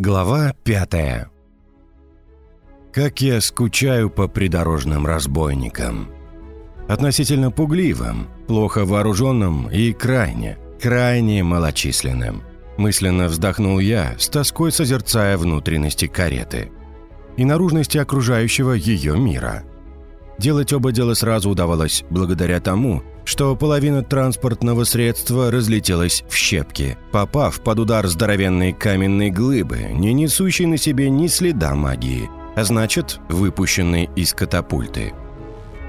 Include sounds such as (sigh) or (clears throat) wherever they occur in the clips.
Глава пятая Как я скучаю по придорожным разбойникам. Относительно пугливым, плохо вооруженным и крайне, крайне малочисленным. Мысленно вздохнул я, с тоской созерцая внутренности кареты и наружности окружающего ее мира. Делать оба дела сразу удавалось благодаря тому, что половина транспортного средства разлетелась в щепки, попав под удар здоровенной каменной глыбы, не несущей на себе ни следа магии, а значит, выпущенной из катапульты.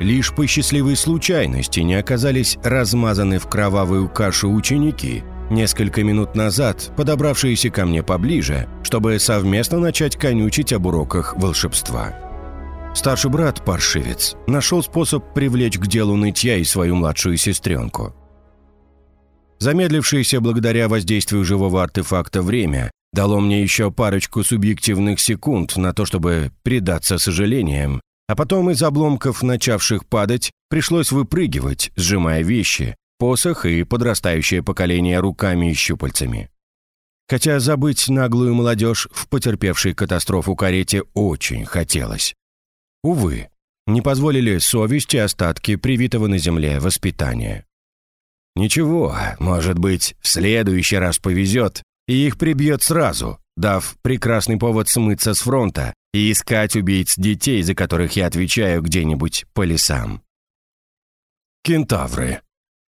Лишь по счастливой случайности не оказались размазаны в кровавую кашу ученики, несколько минут назад подобравшиеся ко мне поближе, чтобы совместно начать конючить об уроках волшебства. Старший брат, паршивец, нашел способ привлечь к делу нытья и свою младшую сестренку. Замедлившееся благодаря воздействию живого артефакта время дало мне еще парочку субъективных секунд на то, чтобы предаться сожалениям, а потом из обломков, начавших падать, пришлось выпрыгивать, сжимая вещи, посох и подрастающее поколение руками и щупальцами. Хотя забыть наглую молодежь в потерпевшей катастрофу карете очень хотелось. Увы, не позволили совесть и остатки привитого на земле воспитания. Ничего, может быть, в следующий раз повезет, и их прибьет сразу, дав прекрасный повод смыться с фронта и искать убийц детей, за которых я отвечаю где-нибудь по лесам. Кентавры.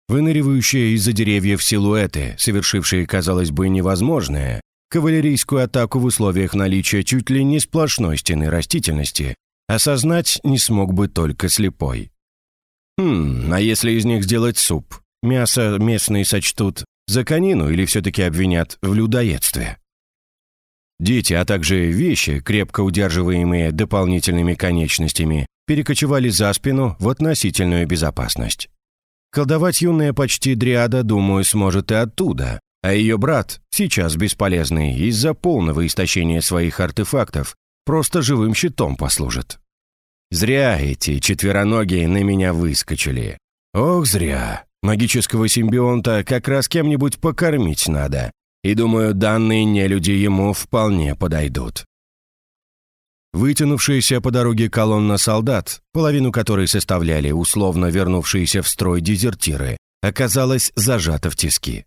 Выныривающие из-за деревьев силуэты, совершившие, казалось бы, невозможное, кавалерийскую атаку в условиях наличия чуть ли не сплошной стены растительности, Осознать не смог бы только слепой. Хм, а если из них сделать суп? Мясо местные сочтут за конину или все-таки обвинят в людоедстве? Дети, а также вещи, крепко удерживаемые дополнительными конечностями, перекочевали за спину в относительную безопасность. Колдовать юная почти дриада, думаю, сможет и оттуда, а ее брат, сейчас бесполезный из-за полного истощения своих артефактов, просто живым щитом послужит. Зря эти четвероногие на меня выскочили. Ох, зря. Магического симбионта как раз кем-нибудь покормить надо. И думаю, данные нелюди ему вполне подойдут. Вытянувшаяся по дороге колонна солдат, половину которой составляли условно вернувшиеся в строй дезертиры, оказалась зажата в тиски.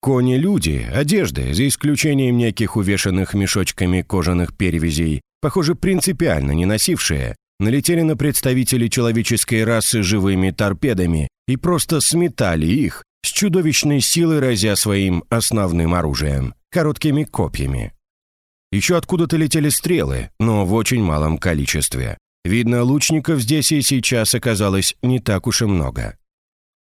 Кони-люди, одежды, за исключением неких увешанных мешочками кожаных перевязей, похоже, принципиально не носившие, налетели на представителей человеческой расы живыми торпедами и просто сметали их, с чудовищной силой разя своим основным оружием – короткими копьями. Еще откуда-то летели стрелы, но в очень малом количестве. Видно, лучников здесь и сейчас оказалось не так уж и много.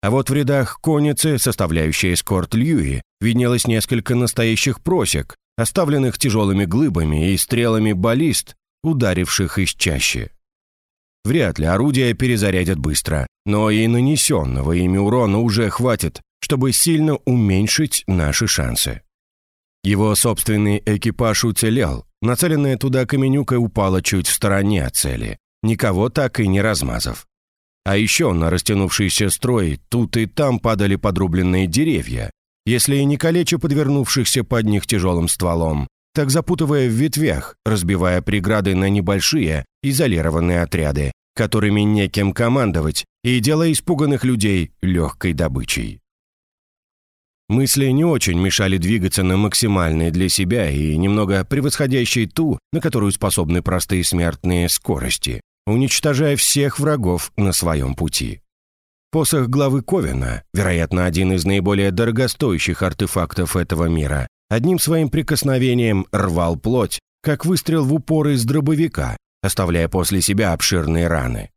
А вот в рядах конницы, составляющей эскорт Льюи, виднелось несколько настоящих просек, оставленных тяжелыми глыбами и стрелами баллист, ударивших из чащи. Вряд ли орудия перезарядят быстро, но и нанесенного ими урона уже хватит, чтобы сильно уменьшить наши шансы. Его собственный экипаж уцелел, нацеленная туда каменюка упала чуть в стороне от цели, никого так и не размазав. А еще на растянувшийся строй тут и там падали подрубленные деревья, если и не калеча подвернувшихся под них тяжелым стволом, так запутывая в ветвях, разбивая преграды на небольшие, изолированные отряды, которыми некем командовать, и делая испуганных людей легкой добычей. Мысли не очень мешали двигаться на максимальной для себя и немного превосходящей ту, на которую способны простые смертные скорости уничтожая всех врагов на своем пути. Посох главы Ковина, вероятно, один из наиболее дорогостоящих артефактов этого мира, одним своим прикосновением рвал плоть, как выстрел в упор из дробовика, оставляя после себя обширные раны.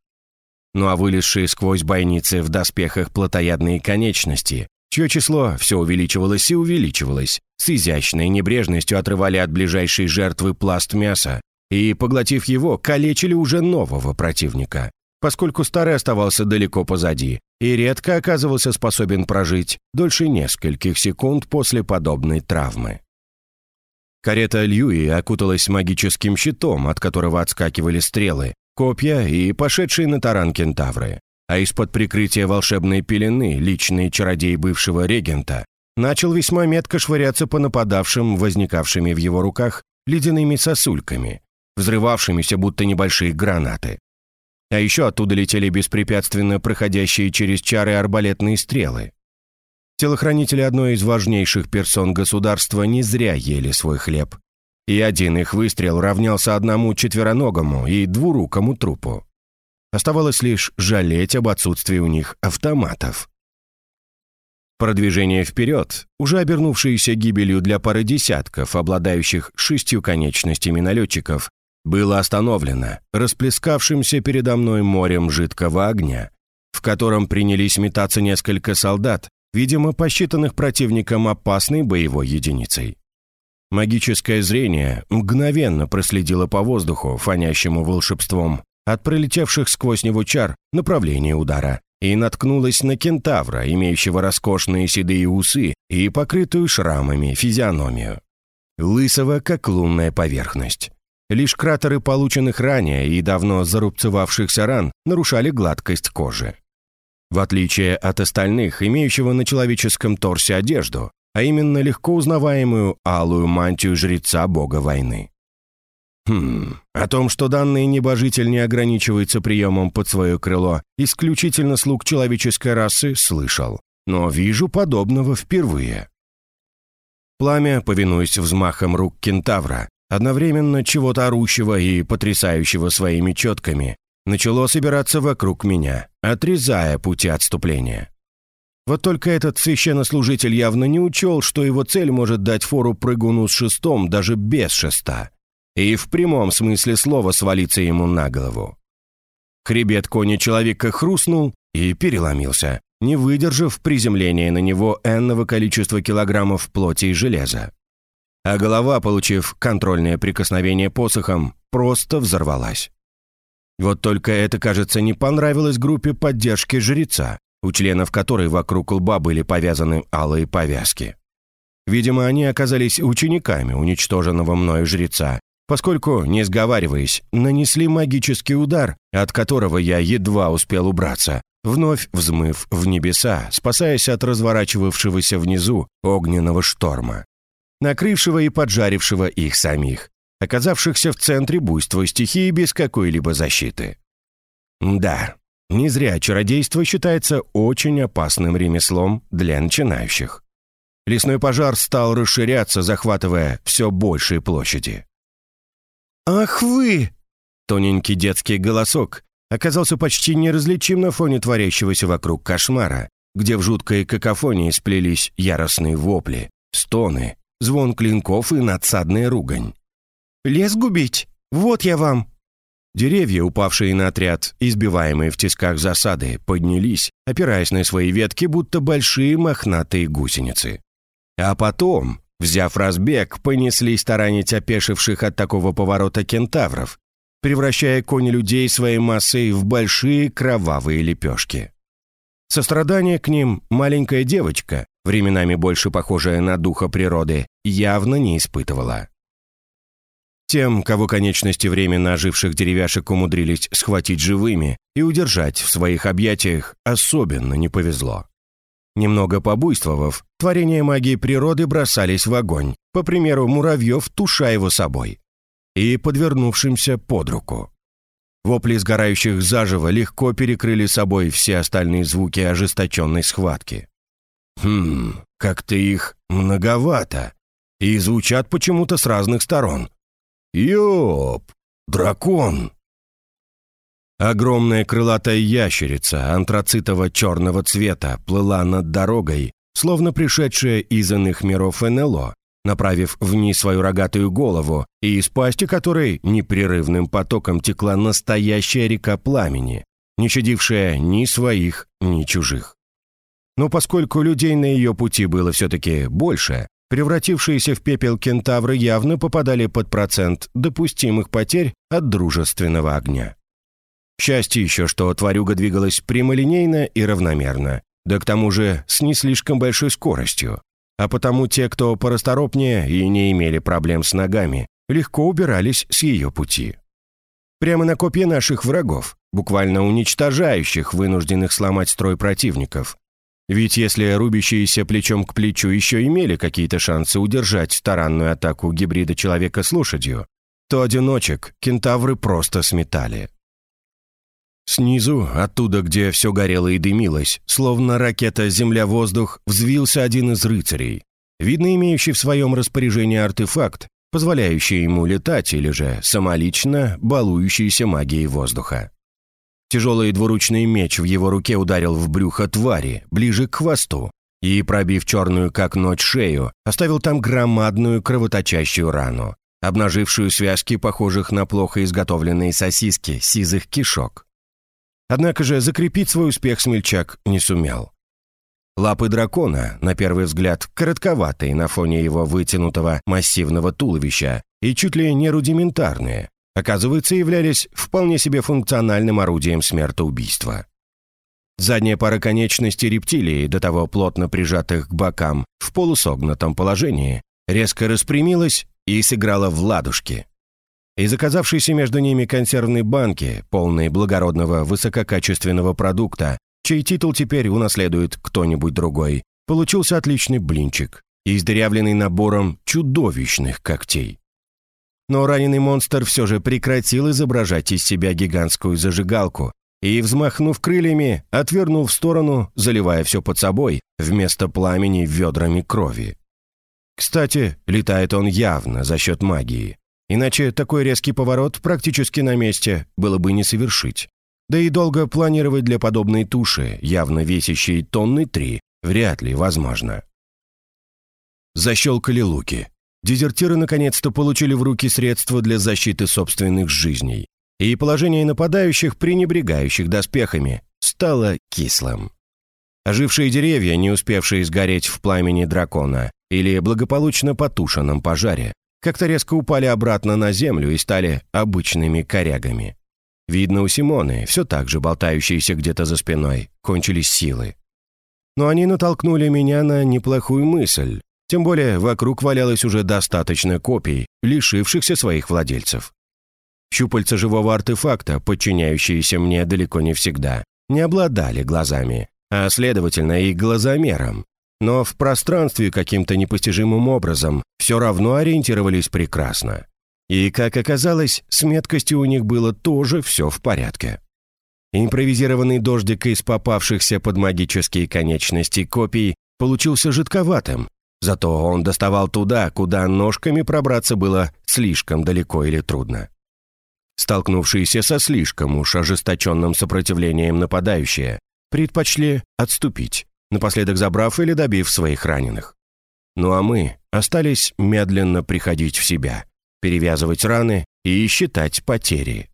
Ну а вылезшие сквозь бойницы в доспехах плотоядные конечности, чье число все увеличивалось и увеличивалось, с изящной небрежностью отрывали от ближайшей жертвы пласт мяса, и, поглотив его, калечили уже нового противника, поскольку старый оставался далеко позади и редко оказывался способен прожить дольше нескольких секунд после подобной травмы. Карета Льюи окуталась магическим щитом, от которого отскакивали стрелы, копья и пошедшие на таран кентавры. А из-под прикрытия волшебной пелены личный чародей бывшего регента начал весьма метко швыряться по нападавшим, возникавшими в его руках, ледяными сосульками, взрывавшимися будто небольшие гранаты. А еще оттуда летели беспрепятственно проходящие через чары арбалетные стрелы. Телохранители одной из важнейших персон государства не зря ели свой хлеб. И один их выстрел равнялся одному четвероногому и двурукому трупу. Оставалось лишь жалеть об отсутствии у них автоматов. Продвижение вперед, уже обернувшееся гибелью для пары десятков, обладающих шестью конечностями налетчиков, было остановлено расплескавшимся передо мной морем жидкого огня, в котором принялись метаться несколько солдат, видимо, посчитанных противником опасной боевой единицей. Магическое зрение мгновенно проследило по воздуху, фонящему волшебством, от пролетевших сквозь него чар направление удара, и наткнулось на кентавра, имеющего роскошные седые усы и покрытую шрамами физиономию. Лысого, как лунная поверхность. Лишь кратеры полученных ранее и давно зарубцевавшихся ран нарушали гладкость кожи. В отличие от остальных, имеющего на человеческом торсе одежду, а именно легко узнаваемую алую мантию жреца бога войны. Хм, о том, что данный небожитель не ограничивается приемом под свое крыло исключительно слуг человеческой расы, слышал, но вижу подобного впервые. Пламя, повинуясь взмахам рук кентавра, одновременно чего-то орущего и потрясающего своими четками, начало собираться вокруг меня, отрезая пути отступления. Вот только этот священнослужитель явно не учел, что его цель может дать фору прыгуну с шестом даже без шеста. И в прямом смысле слова свалиться ему на голову. Хребет кони человека хрустнул и переломился, не выдержав приземления на него энного количества килограммов плоти и железа. А голова, получив контрольное прикосновение посохом, просто взорвалась. Вот только это, кажется, не понравилось группе поддержки жреца, у членов которой вокруг лба были повязаны алые повязки. Видимо, они оказались учениками уничтоженного мною жреца, поскольку, не сговариваясь, нанесли магический удар, от которого я едва успел убраться, вновь взмыв в небеса, спасаясь от разворачивавшегося внизу огненного шторма, накрывшего и поджарившего их самих, оказавшихся в центре буйства стихии без какой-либо защиты. Да, не зря чародейство считается очень опасным ремеслом для начинающих. Лесной пожар стал расширяться, захватывая все большие площади. «Ах вы!» Тоненький детский голосок оказался почти неразличим на фоне творящегося вокруг кошмара, где в жуткой какофонии сплелись яростные вопли, стоны, звон клинков и надсадная ругань. Лес губить? Вот я вам!» Деревья, упавшие на отряд, избиваемые в тисках засады, поднялись, опираясь на свои ветки, будто большие мохнатые гусеницы. А потом, взяв разбег, понеслись таранить опешивших от такого поворота кентавров, превращая кони людей своей массой в большие кровавые лепешки. Сострадание к ним маленькая девочка, временами больше похожая на духа природы, явно не испытывала. Тем, кого конечности временно оживших деревяшек умудрились схватить живыми и удержать в своих объятиях, особенно не повезло. Немного побуйствовав, творения магии природы бросались в огонь, по примеру муравьев, туша его собой, и подвернувшимся под руку. Вопли сгорающих заживо легко перекрыли собой все остальные звуки ожесточенной схватки. Хм, как-то их многовато, и звучат почему-то с разных сторон. Ёп! Дракон!» Огромная крылатая ящерица антрацитово-черного цвета плыла над дорогой, словно пришедшая из иных миров НЛО, направив вниз свою рогатую голову, и из пасти которой непрерывным потоком текла настоящая река пламени, не щадившая ни своих, ни чужих. Но поскольку людей на ее пути было все-таки больше, Превратившиеся в пепел кентавры явно попадали под процент допустимых потерь от дружественного огня. Счастье еще, что тварюга двигалась прямолинейно и равномерно, да к тому же с не слишком большой скоростью. А потому те, кто порасторопнее и не имели проблем с ногами, легко убирались с ее пути. Прямо на копье наших врагов, буквально уничтожающих вынужденных сломать строй противников, Ведь если рубящиеся плечом к плечу еще имели какие-то шансы удержать таранную атаку гибрида человека с лошадью, то одиночек кентавры просто сметали. Снизу, оттуда, где все горело и дымилось, словно ракета «Земля-воздух», взвился один из рыцарей, видно имеющий в своем распоряжении артефакт, позволяющий ему летать или же самолично балующийся магией воздуха. Тяжелый двуручный меч в его руке ударил в брюхо твари, ближе к хвосту, и, пробив черную как ночь шею, оставил там громадную кровоточащую рану, обнажившую связки, похожих на плохо изготовленные сосиски сизых кишок. Однако же закрепить свой успех смельчак не сумел. Лапы дракона, на первый взгляд, коротковатые на фоне его вытянутого массивного туловища и чуть ли не рудиментарные, оказывается, являлись вполне себе функциональным орудием смертоубийства. Задняя пара конечностей рептилии, до того плотно прижатых к бокам, в полусогнутом положении, резко распрямилась и сыграла в ладушки. Из оказавшейся между ними консервной банки, полной благородного высококачественного продукта, чей титул теперь унаследует кто-нибудь другой, получился отличный блинчик, издырявленный набором чудовищных когтей. Но раненый монстр все же прекратил изображать из себя гигантскую зажигалку и, взмахнув крыльями, отвернул в сторону, заливая все под собой, вместо пламени ведрами крови. Кстати, летает он явно за счет магии. Иначе такой резкий поворот практически на месте было бы не совершить. Да и долго планировать для подобной туши, явно весящей тонны три, вряд ли возможно. Защелкали луки. Дезертиры наконец-то получили в руки средства для защиты собственных жизней, и положение нападающих, пренебрегающих доспехами, стало кислым. Ожившие деревья, не успевшие сгореть в пламени дракона или благополучно потушенном пожаре, как-то резко упали обратно на землю и стали обычными корягами. Видно, у Симоны, все так же болтающиеся где-то за спиной, кончились силы. Но они натолкнули меня на неплохую мысль, тем более вокруг валялось уже достаточно копий, лишившихся своих владельцев. Щупальца живого артефакта, подчиняющиеся мне далеко не всегда, не обладали глазами, а, следовательно, и глазомером. Но в пространстве каким-то непостижимым образом все равно ориентировались прекрасно. И, как оказалось, с меткостью у них было тоже все в порядке. Импровизированный дождик из попавшихся под магические конечности копий получился жидковатым, Зато он доставал туда, куда ножками пробраться было слишком далеко или трудно. Столкнувшиеся со слишком уж ожесточенным сопротивлением нападающие предпочли отступить, напоследок забрав или добив своих раненых. Ну а мы остались медленно приходить в себя, перевязывать раны и считать потери.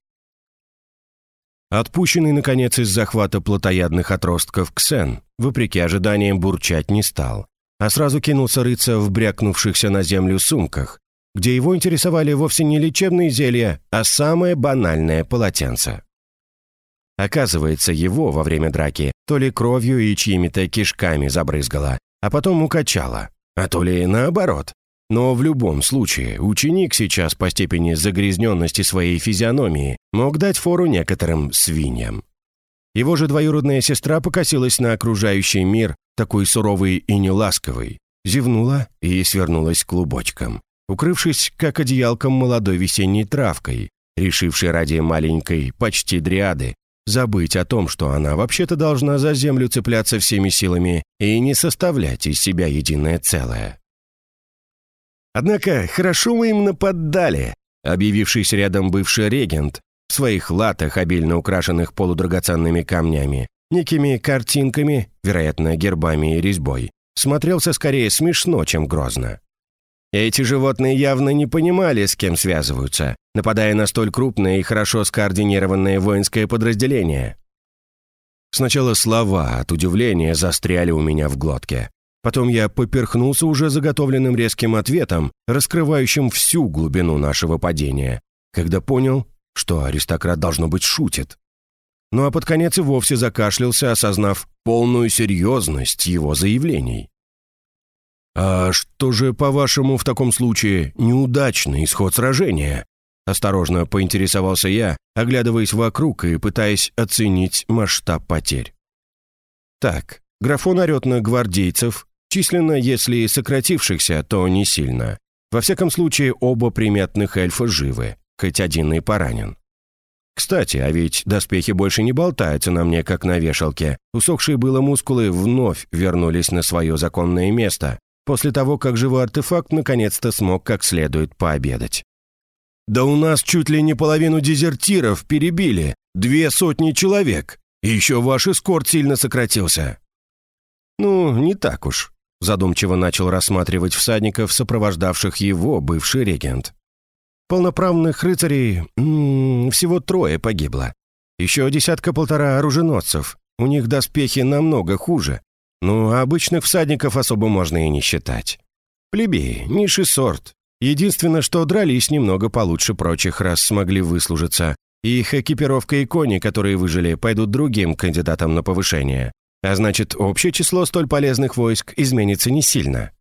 Отпущенный, наконец, из захвата плотоядных отростков Ксен, вопреки ожиданиям, бурчать не стал, а сразу кинулся рыться в брякнувшихся на землю сумках, где его интересовали вовсе не лечебные зелья, а самое банальное полотенце. Оказывается, его во время драки то ли кровью и чьими-то кишками забрызгало, а потом укачало, а то ли наоборот. Но в любом случае, ученик сейчас по степени загрязненности своей физиономии мог дать фору некоторым свиньям. Его же двоюродная сестра покосилась на окружающий мир такой суровый и неласковый, зевнула и свернулась клубочком, укрывшись как одеялком молодой весенней травкой, решившей ради маленькой, почти дриады, забыть о том, что она вообще-то должна за землю цепляться всеми силами и не составлять из себя единое целое. Однако хорошо мы им нападали, объявившийся рядом бывший регент, в своих латах, обильно украшенных полудрагоценными камнями, некими картинками, вероятно, гербами и резьбой, смотрелся скорее смешно, чем грозно. Эти животные явно не понимали, с кем связываются, нападая на столь крупное и хорошо скоординированное воинское подразделение. Сначала слова от удивления застряли у меня в глотке. Потом я поперхнулся уже заготовленным резким ответом, раскрывающим всю глубину нашего падения, когда понял, что аристократ, должно быть, шутит. Ну а под конец и вовсе закашлялся, осознав полную серьезность его заявлений. «А что же, по-вашему, в таком случае неудачный исход сражения?» Осторожно поинтересовался я, оглядываясь вокруг и пытаясь оценить масштаб потерь. Так, Графон орет на гвардейцев, численно, если сократившихся, то не сильно. Во всяком случае, оба приметных эльфа живы, хоть один и поранен. Кстати, а ведь доспехи больше не болтаются на мне, как на вешалке. Усохшие было мускулы вновь вернулись на свое законное место, после того, как живой артефакт наконец-то смог как следует пообедать. «Да у нас чуть ли не половину дезертиров перебили, две сотни человек, и еще ваш эскорт сильно сократился». «Ну, не так уж», — задумчиво начал рассматривать всадников, сопровождавших его бывший регент. Полноправных рыцарей м -м, всего трое погибло. Еще десятка-полтора оруженосцев. У них доспехи намного хуже. Ну, обычных всадников особо можно и не считать. Плебеи, низший сорт. Единственное, что дрались немного получше прочих, раз смогли выслужиться. Их экипировка и кони, которые выжили, пойдут другим кандидатам на повышение. А значит, общее число столь полезных войск изменится не сильно.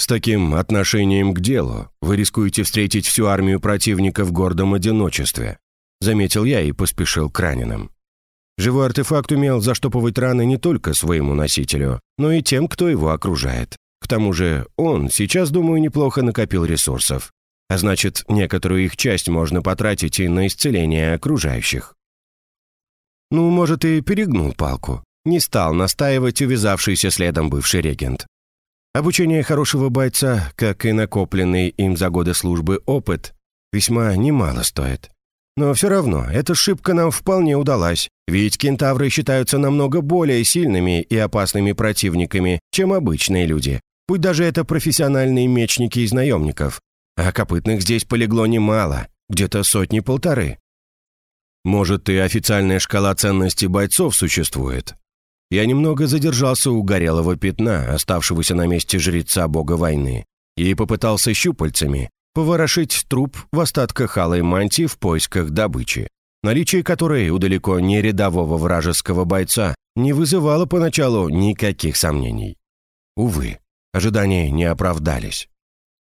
С таким отношением к делу вы рискуете встретить всю армию противника в гордом одиночестве», заметил я и поспешил к раненым. Живой артефакт умел заштопывать раны не только своему носителю, но и тем, кто его окружает. К тому же он сейчас, думаю, неплохо накопил ресурсов. А значит, некоторую их часть можно потратить и на исцеление окружающих. Ну, может, и перегнул палку. Не стал настаивать увязавшийся следом бывший регент. Обучение хорошего бойца, как и накопленный им за годы службы опыт, весьма немало стоит. Но все равно, эта ошибка нам вполне удалась, ведь кентавры считаются намного более сильными и опасными противниками, чем обычные люди, пусть даже это профессиональные мечники из наемников. А копытных здесь полегло немало, где-то сотни-полторы. Может, и официальная шкала ценности бойцов существует, я немного задержался у горелого пятна, оставшегося на месте жреца бога войны, и попытался щупальцами поворошить труп в остатках алой мантии в поисках добычи, наличие которой у далеко не рядового вражеского бойца не вызывало поначалу никаких сомнений. Увы, ожидания не оправдались.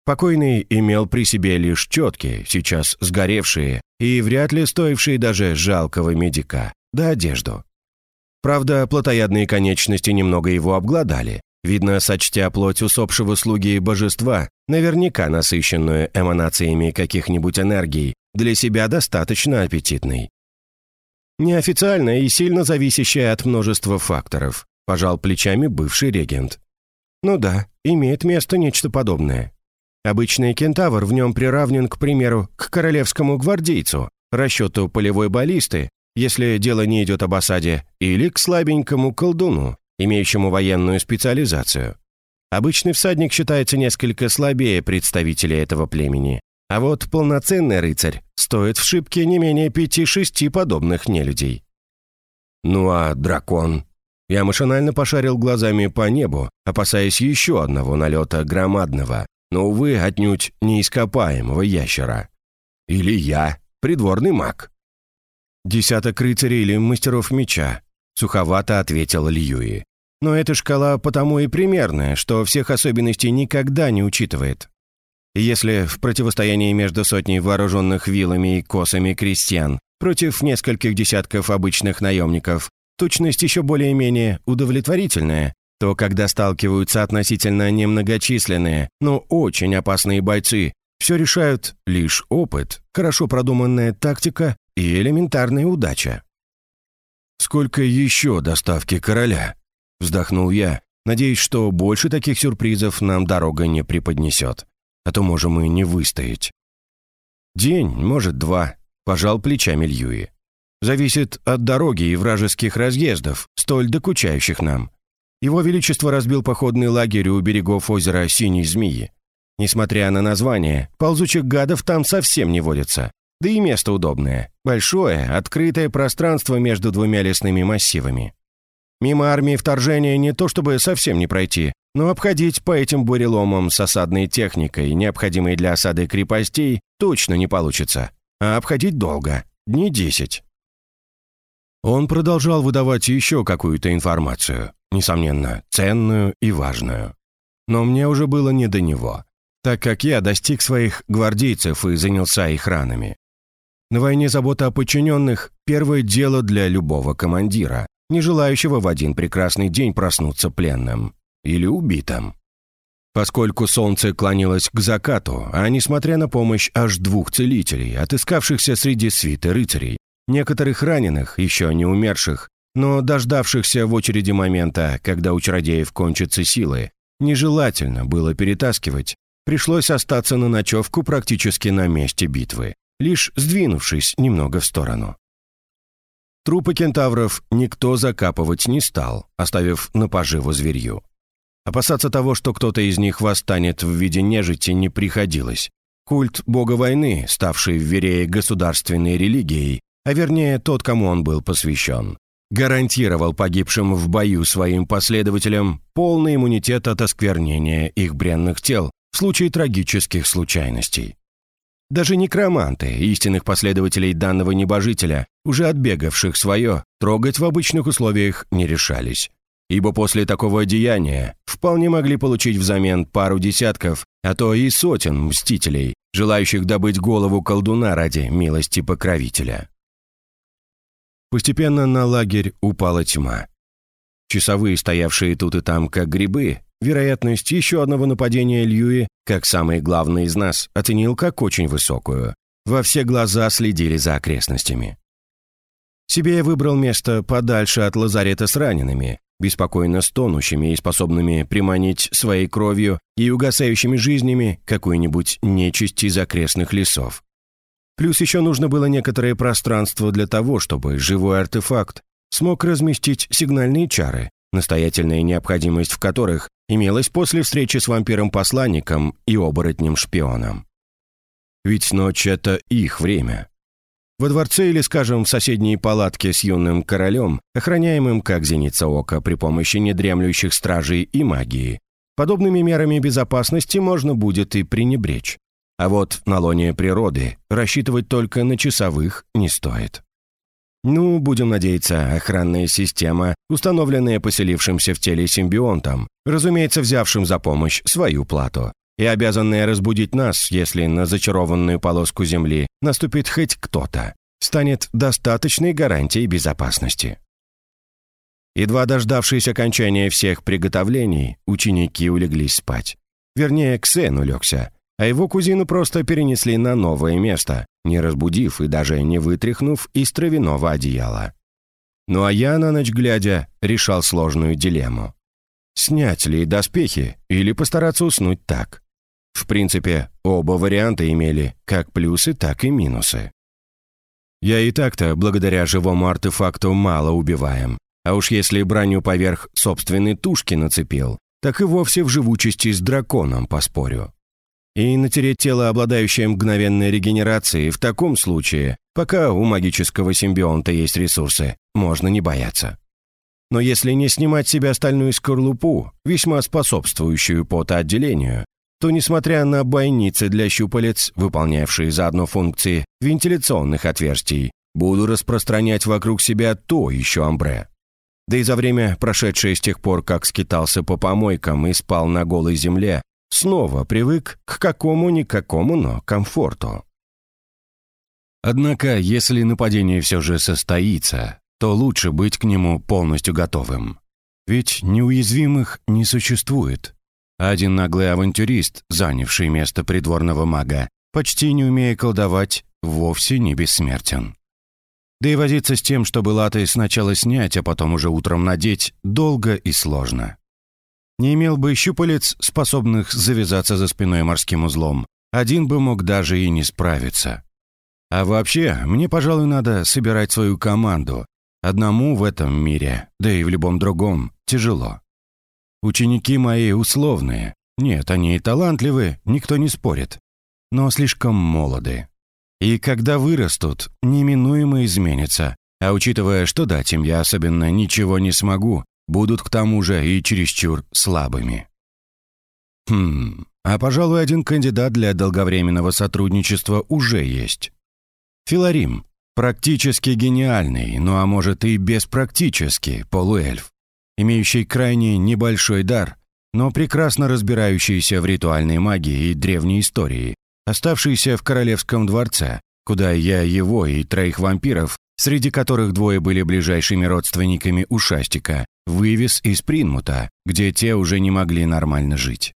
Покойный имел при себе лишь четкие, сейчас сгоревшие и вряд ли стоившие даже жалкого медика, да одежду. Правда, плотоядные конечности немного его обглодали. Видно, сочтя плоть усопшего слуги божества, наверняка насыщенную эманациями каких-нибудь энергий, для себя достаточно аппетитной. Неофициально и сильно зависящая от множества факторов, пожал плечами бывший регент. Ну да, имеет место нечто подобное. Обычный кентавр в нем приравнен, к примеру, к королевскому гвардейцу, расчету полевой баллисты если дело не идет об осаде, или к слабенькому колдуну, имеющему военную специализацию. Обычный всадник считается несколько слабее представителей этого племени, а вот полноценный рыцарь стоит в шибке не менее пяти-шести подобных нелюдей. Ну а дракон? Я машинально пошарил глазами по небу, опасаясь еще одного налета громадного, но, увы, отнюдь неископаемого ящера. Или я, придворный маг. «Десяток рыцарей или мастеров меча», — суховато ответил Льюи. «Но эта шкала потому и примерная, что всех особенностей никогда не учитывает. Если в противостоянии между сотней вооруженных вилами и косами крестьян против нескольких десятков обычных наемников точность еще более-менее удовлетворительная, то когда сталкиваются относительно немногочисленные, но очень опасные бойцы, все решают лишь опыт, хорошо продуманная тактика и элементарная удача. «Сколько еще доставки короля?» — вздохнул я, надеясь, что больше таких сюрпризов нам дорога не преподнесет, а то можем и не выстоять. «День, может, два», — пожал плечами Льюи. «Зависит от дороги и вражеских разъездов, столь докучающих нам. Его Величество разбил походный лагерь у берегов озера Синей Змеи. Несмотря на название, ползучих гадов там совсем не водится. Да и место удобное. Большое, открытое пространство между двумя лесными массивами. Мимо армии вторжения не то чтобы совсем не пройти, но обходить по этим буреломам с осадной техникой, необходимой для осады крепостей, точно не получится. А обходить долго, дней десять. Он продолжал выдавать еще какую-то информацию, несомненно, ценную и важную. Но мне уже было не до него, так как я достиг своих гвардейцев и занялся их ранами. На войне забота о подчиненных – первое дело для любого командира, не желающего в один прекрасный день проснуться пленным или убитым. Поскольку солнце клонилось к закату, а несмотря на помощь аж двух целителей, отыскавшихся среди свиты рыцарей, некоторых раненых, еще не умерших, но дождавшихся в очереди момента, когда у чародеев кончатся силы, нежелательно было перетаскивать, пришлось остаться на ночевку практически на месте битвы, лишь сдвинувшись немного в сторону. Трупы кентавров никто закапывать не стал, оставив на поживу зверью. Опасаться того, что кто-то из них восстанет в виде нежити, не приходилось. Культ бога войны, ставший в Верее государственной религией, а вернее тот, кому он был посвящен, гарантировал погибшим в бою своим последователям полный иммунитет от осквернения их бренных тел в случае трагических случайностей. Даже некроманты, истинных последователей данного небожителя, уже отбегавших свое, трогать в обычных условиях не решались. Ибо после такого деяния вполне могли получить взамен пару десятков, а то и сотен мстителей, желающих добыть голову колдуна ради милости покровителя. Постепенно на лагерь упала тьма. Часовые, стоявшие тут и там, как грибы, вероятность еще одного нападения Льюи, как самый главный из нас, оценил как очень высокую. Во все глаза следили за окрестностями. Себе я выбрал место подальше от лазарета с ранеными, беспокойно стонущими и способными приманить своей кровью и угасающими жизнями какую-нибудь нечисть из окрестных лесов. Плюс еще нужно было некоторое пространство для того, чтобы живой артефакт смог разместить сигнальные чары, настоятельная необходимость в которых имелась после встречи с вампиром-посланником и оборотнем-шпионом. Ведь ночь — это их время. Во дворце или, скажем, в соседней палатке с юным королем, охраняемым как зеница ока при помощи недремлющих стражей и магии, подобными мерами безопасности можно будет и пренебречь. А вот на лоне природы рассчитывать только на часовых не стоит. Ну, будем надеяться, охранная система, установленная поселившимся в теле симбионтом, разумеется, взявшим за помощь свою плату, и обязанная разбудить нас, если на зачарованную полоску земли наступит хоть кто-то, станет достаточной гарантией безопасности. Едва дождавшись окончания всех приготовлений, ученики улеглись спать. Вернее, Ксен улегся, а его кузину просто перенесли на новое место, не разбудив и даже не вытряхнув из травяного одеяла. Ну а я, на ночь глядя, решал сложную дилемму. Снять ли доспехи или постараться уснуть так? В принципе, оба варианта имели как плюсы, так и минусы. Я и так-то, благодаря живому артефакту, мало убиваем. А уж если броню поверх собственной тушки нацепил, так и вовсе в живучести с драконом поспорю. И натереть тело, обладающее мгновенной регенерацией, в таком случае, пока у магического симбионта есть ресурсы, можно не бояться. Но если не снимать себе остальную скорлупу, весьма способствующую потоотделению, то, несмотря на бойницы для щупалец, выполнявшие заодно функции вентиляционных отверстий, буду распространять вокруг себя то еще амбре. Да и за время, прошедшее с тех пор, как скитался по помойкам и спал на голой земле, снова привык к какому-никакому, но комфорту. Однако, если нападение все же состоится, то лучше быть к нему полностью готовым. Ведь неуязвимых не существует. Один наглый авантюрист, занявший место придворного мага, почти не умея колдовать, вовсе не бессмертен. Да и возиться с тем, чтобы латы сначала снять, а потом уже утром надеть, долго и сложно. Не имел бы щупалец, способных завязаться за спиной морским узлом, один бы мог даже и не справиться. А вообще, мне, пожалуй, надо собирать свою команду. Одному в этом мире, да и в любом другом, тяжело. Ученики мои условные. Нет, они и талантливы, никто не спорит. Но слишком молоды. И когда вырастут, неминуемо изменится. А учитывая, что дать им я особенно ничего не смогу, будут к тому же и чересчур слабыми. Хм, а, пожалуй, один кандидат для долговременного сотрудничества уже есть. Филарим. Практически гениальный, ну а может и беспрактически полуэльф, имеющий крайне небольшой дар, но прекрасно разбирающийся в ритуальной магии и древней истории, оставшийся в королевском дворце, куда я его и троих вампиров среди которых двое были ближайшими родственниками Ушастика, вывез из Принмута, где те уже не могли нормально жить.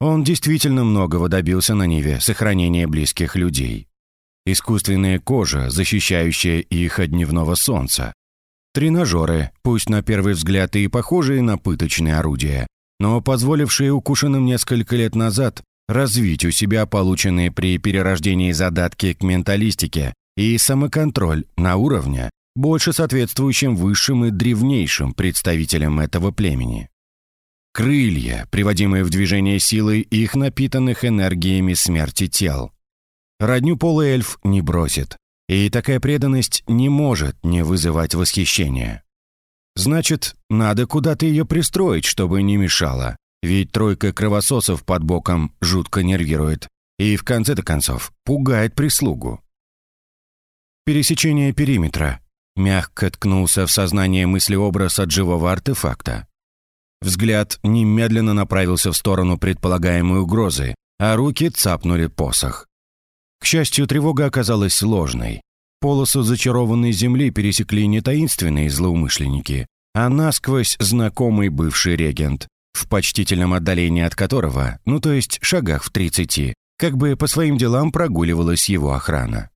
Он действительно многого добился на Ниве сохранения близких людей. Искусственная кожа, защищающая их от дневного солнца. Тренажеры, пусть на первый взгляд и похожие на пыточные орудия, но позволившие укушенным несколько лет назад развить у себя полученные при перерождении задатки к менталистике и самоконтроль на уровне, больше соответствующим высшим и древнейшим представителям этого племени. Крылья, приводимые в движение силой их напитанных энергиями смерти тел. Родню полуэльф не бросит, и такая преданность не может не вызывать восхищения. Значит, надо куда-то ее пристроить, чтобы не мешало, ведь тройка кровососов под боком жутко нервирует и, в конце-то концов, пугает прислугу. Пересечение периметра. Мягко ткнулся в сознание мыслеобраз от живого артефакта. Взгляд немедленно направился в сторону предполагаемой угрозы, а руки цапнули посох. К счастью, тревога оказалась ложной. Полосу зачарованной земли пересекли не таинственные злоумышленники, а насквозь знакомый бывший регент, в почтительном отдалении от которого, ну то есть шагах в тридцати, как бы по своим делам прогуливалась его охрана.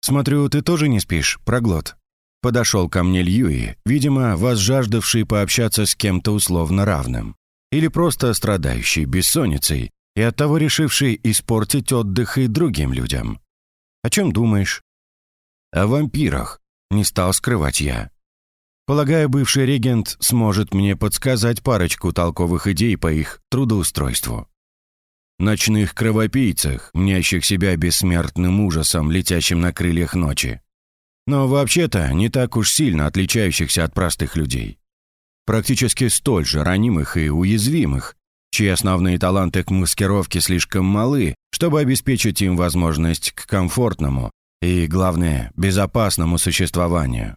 «Смотрю, ты тоже не спишь, проглот?» Подошел ко мне Льюи, видимо, возжаждавший пообщаться с кем-то условно равным. Или просто страдающий бессонницей и оттого решивший испортить отдых и другим людям. «О чем думаешь?» «О вампирах», — не стал скрывать я. Полагаю, бывший регент сможет мне подсказать парочку толковых идей по их трудоустройству. Ночных кровопийцах, мнящих себя бессмертным ужасом, летящим на крыльях ночи. Но вообще-то не так уж сильно отличающихся от простых людей. Практически столь же ранимых и уязвимых, чьи основные таланты к маскировке слишком малы, чтобы обеспечить им возможность к комфортному и, главное, безопасному существованию.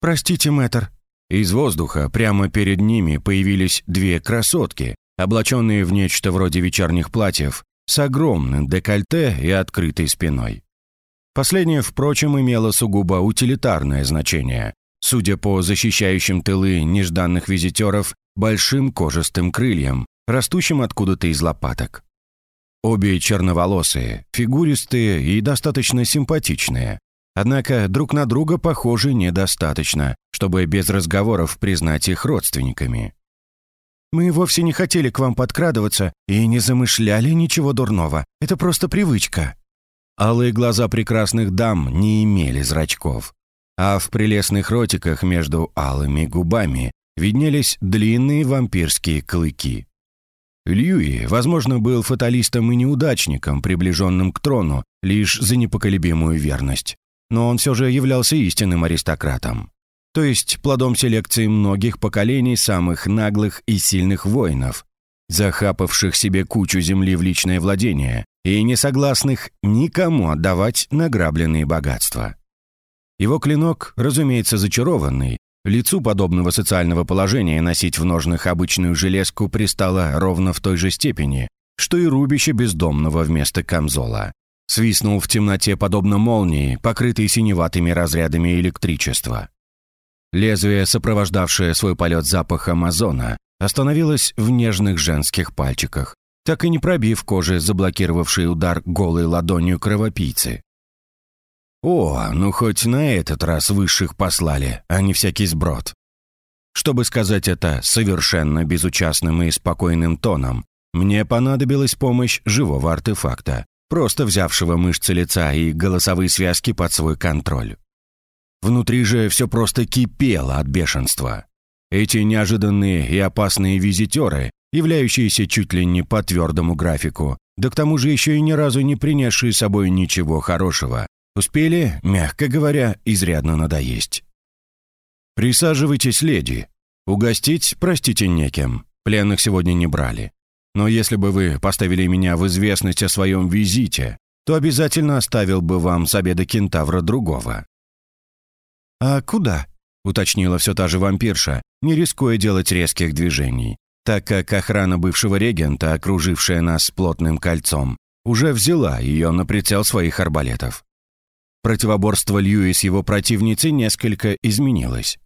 «Простите, мэтр». Из воздуха прямо перед ними появились две красотки, облаченные в нечто вроде вечерних платьев, с огромным декольте и открытой спиной. Последнее, впрочем, имело сугубо утилитарное значение, судя по защищающим тылы нежданных визитеров большим кожистым крыльям, растущим откуда-то из лопаток. Обе черноволосые, фигуристые и достаточно симпатичные, Однако друг на друга похожи недостаточно, чтобы без разговоров признать их родственниками. «Мы вовсе не хотели к вам подкрадываться и не замышляли ничего дурного. Это просто привычка». Алые глаза прекрасных дам не имели зрачков, а в прелестных ротиках между алыми губами виднелись длинные вампирские клыки. Льюи, возможно, был фаталистом и неудачником, приближенным к трону лишь за непоколебимую верность но он все же являлся истинным аристократом. То есть плодом селекции многих поколений самых наглых и сильных воинов, захапавших себе кучу земли в личное владение и не согласных никому отдавать награбленные богатства. Его клинок, разумеется, зачарованный, лицу подобного социального положения носить в ножнах обычную железку пристало ровно в той же степени, что и рубище бездомного вместо камзола свистнул в темноте подобно молнии, покрытой синеватыми разрядами электричества. Лезвие, сопровождавшее свой полет запахом озона, остановилось в нежных женских пальчиках, так и не пробив кожи, заблокировавший удар голой ладонью кровопийцы. О, ну хоть на этот раз высших послали, а не всякий сброд. Чтобы сказать это совершенно безучастным и спокойным тоном, мне понадобилась помощь живого артефакта, просто взявшего мышцы лица и голосовые связки под свой контроль. Внутри же все просто кипело от бешенства. Эти неожиданные и опасные визитеры, являющиеся чуть ли не по твердому графику, да к тому же еще и ни разу не принесшие собой ничего хорошего, успели, мягко говоря, изрядно надоесть. «Присаживайтесь, леди. Угостить, простите, некем. Пленных сегодня не брали. Но если бы вы поставили меня в известность о своем визите, то обязательно оставил бы вам с обеда кентавра другого». «А куда?» — уточнила все та же вампирша, не рискуя делать резких движений, так как охрана бывшего регента, окружившая нас плотным кольцом, уже взяла ее на прицел своих арбалетов. Противоборство Льюи с его противницей несколько изменилось.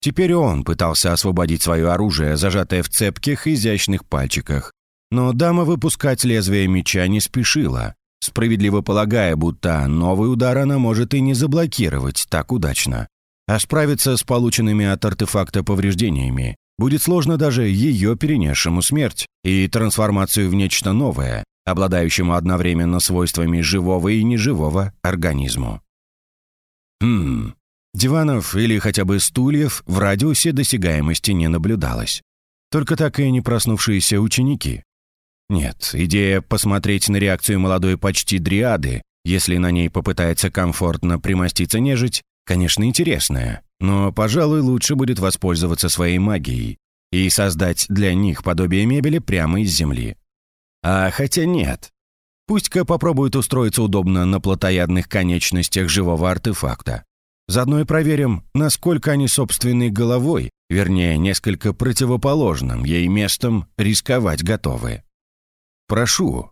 Теперь он пытался освободить свое оружие, зажатое в цепких, изящных пальчиках. Но дама выпускать лезвие меча не спешила, справедливо полагая, будто новый удар она может и не заблокировать так удачно. А справиться с полученными от артефакта повреждениями будет сложно даже ее перенесшему смерть и трансформацию в нечто новое, обладающему одновременно свойствами живого и неживого организму. Хм, диванов или хотя бы стульев в радиусе досягаемости не наблюдалось. Только так и не проснувшиеся ученики. Нет, идея посмотреть на реакцию молодой почти дриады, если на ней попытается комфортно примоститься нежить, конечно, интересная, но, пожалуй, лучше будет воспользоваться своей магией и создать для них подобие мебели прямо из земли. А хотя нет. Пусть-ка попробует устроиться удобно на плотоядных конечностях живого артефакта. Заодно и проверим, насколько они собственной головой, вернее, несколько противоположным ей местом, рисковать готовы. Прошу».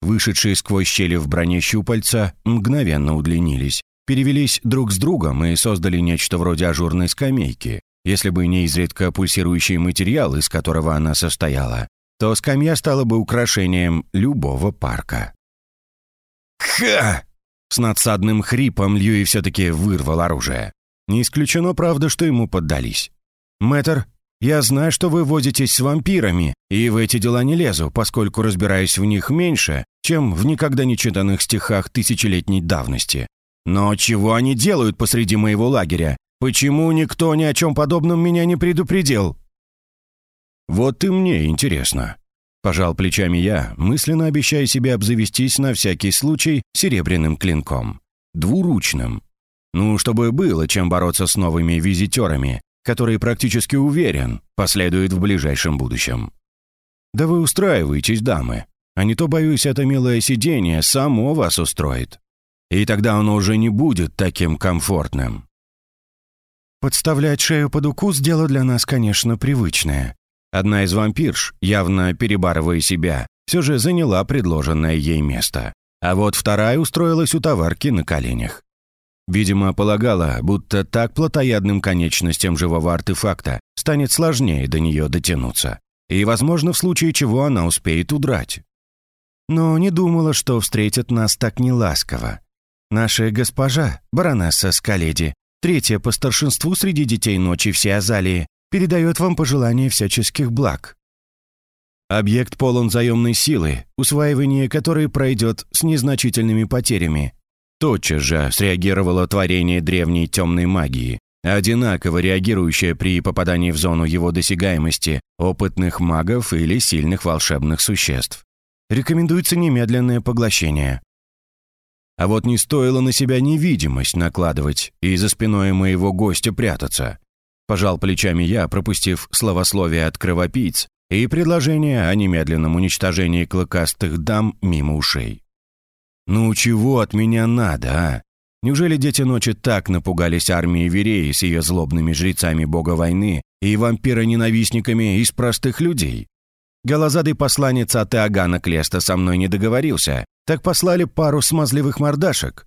Вышедшие сквозь щели в броне щупальца мгновенно удлинились, перевелись друг с другом и создали нечто вроде ажурной скамейки. Если бы не изредка пульсирующий материал, из которого она состояла, то скамья стала бы украшением любого парка. «Ха!» С надсадным хрипом Льюи все-таки вырвал оружие. Не исключено, правда, что ему поддались. «Мэтр, я знаю, что вы возитесь с вампирами, и в эти дела не лезу, поскольку разбираюсь в них меньше, чем в никогда не читанных стихах тысячелетней давности. Но чего они делают посреди моего лагеря? Почему никто ни о чем подобном меня не предупредил?» «Вот и мне интересно», — пожал плечами я, мысленно обещая себе обзавестись на всякий случай серебряным клинком. Двуручным. Ну, чтобы было чем бороться с новыми визитерами, которые практически уверен, последуют в ближайшем будущем. «Да вы устраиваетесь, дамы, а не то, боюсь, это милое сиденье само вас устроит. И тогда оно уже не будет таким комфортным». Подставлять шею под укус – дело для нас, конечно, привычное. Одна из вампирш, явно перебарывая себя, все же заняла предложенное ей место. А вот вторая устроилась у товарки на коленях. Видимо, полагала, будто так плотоядным конечностям живого артефакта станет сложнее до нее дотянуться. И, возможно, в случае чего она успеет удрать. Но не думала, что встретят нас так неласково. Наша госпожа, баронесса Скаледи, третья по старшинству среди детей ночи все Азалии, передает вам пожелания всяческих благ. Объект полон заемной силы, усваивание которой пройдет с незначительными потерями. Тотчас же среагировало творение древней темной магии, одинаково реагирующее при попадании в зону его досягаемости опытных магов или сильных волшебных существ. Рекомендуется немедленное поглощение. А вот не стоило на себя невидимость накладывать и за спиной моего гостя прятаться. Пожал плечами я, пропустив словословие от кровопийц и предложение о немедленном уничтожении клыкастых дам мимо ушей. «Ну чего от меня надо, а? Неужели дети ночи так напугались армии Вереи с ее злобными жрецами бога войны и вампира-ненавистниками из простых людей? Голозадый посланец от Иоганна Клеста со мной не договорился, так послали пару смазливых мордашек.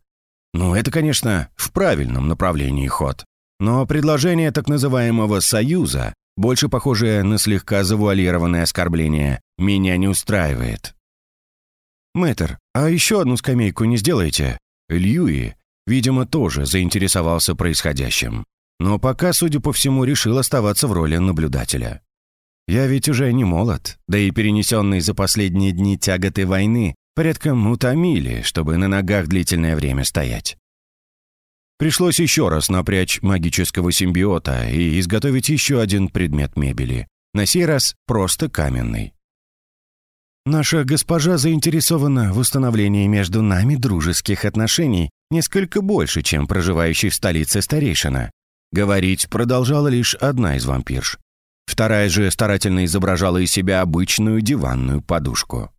Ну, это, конечно, в правильном направлении ход. Но предложение так называемого «союза», больше похожее на слегка завуалированное оскорбление, меня не устраивает. «Мэтр, а еще одну скамейку не сделаете?» Льюи, видимо, тоже заинтересовался происходящим. Но пока, судя по всему, решил оставаться в роли наблюдателя. «Я ведь уже не молод, да и перенесенные за последние дни тяготы войны порядком утомили, чтобы на ногах длительное время стоять. Пришлось еще раз напрячь магического симбиота и изготовить еще один предмет мебели. На сей раз просто каменный. Наша госпожа заинтересована в установлении между нами дружеских отношений несколько больше, чем проживающий в столице старейшина. Говорить продолжала лишь одна из вампирш. Вторая же старательно изображала из себя обычную диванную подушку